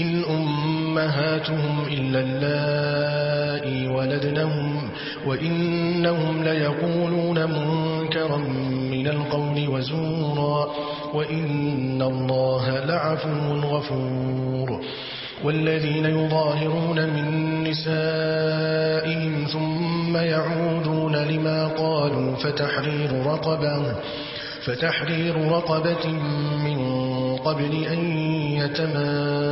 إن أمهاتهم إلا اللائي ولدنهم وإنهم ليقولون منكرا من القول وزورا وإن الله لعفو غفور والذين يظاهرون من نسائهم ثم يعودون لما قالوا فتحرير رقبة فتحرير رقبة من قبل أن يتماسا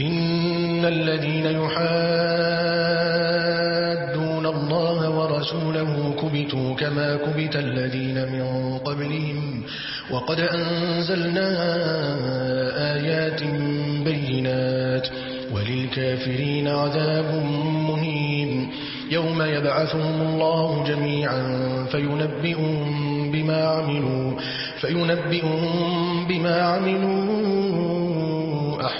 إن الذين يحادون الله ورسوله كبتوا كما كبت الذين من قبلهم وقد أنزلنا آيات بينات وللكافرين عذاب مهين يوم يبعثهم الله جميعا فينبئهم بما عملوا فينبئهم بما عملوا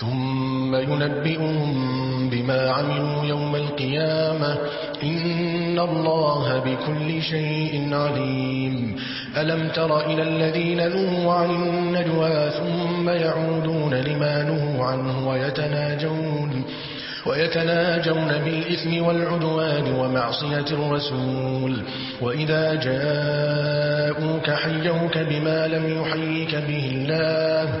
ثم ينبئهم بما عملوا يوم القيامة. إن الله بكل شيء عليم. ألم تر إلى الذين نهوا عن النجوى ثم يعودون لما نهوا عنه ويتناجون ويتناجون بالإثم والعدوان ومعصية الرسول. وإذا جاءوك حيوك بما لم يحيك به الله.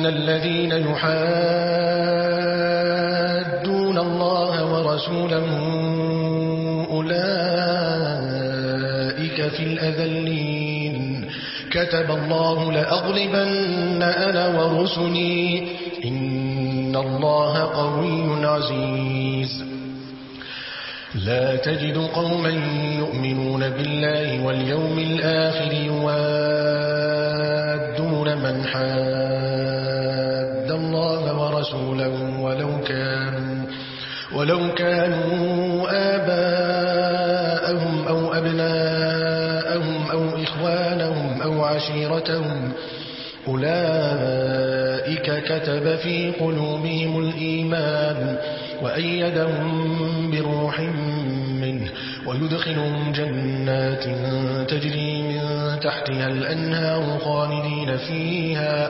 إن الذين يحادون الله ورسوله أولئك في الأذلين كتب الله لأغلبن أنا ورسلي إن الله قوي عزيز. لا تجد قوما يؤمنون بالله واليوم الآخر يوادون من حاد الله ورسوله ولو كانوا ولو كانوا آباءهم أو أبناءهم أو إخوانهم أو عشيرتهم. أولئك كتب في قلوبهم الإيمان وأيدهم بروح منه ويدخلهم جنات تجري من تحتها الأنهار خالدين فيها.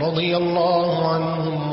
رضي الله عنهم عنه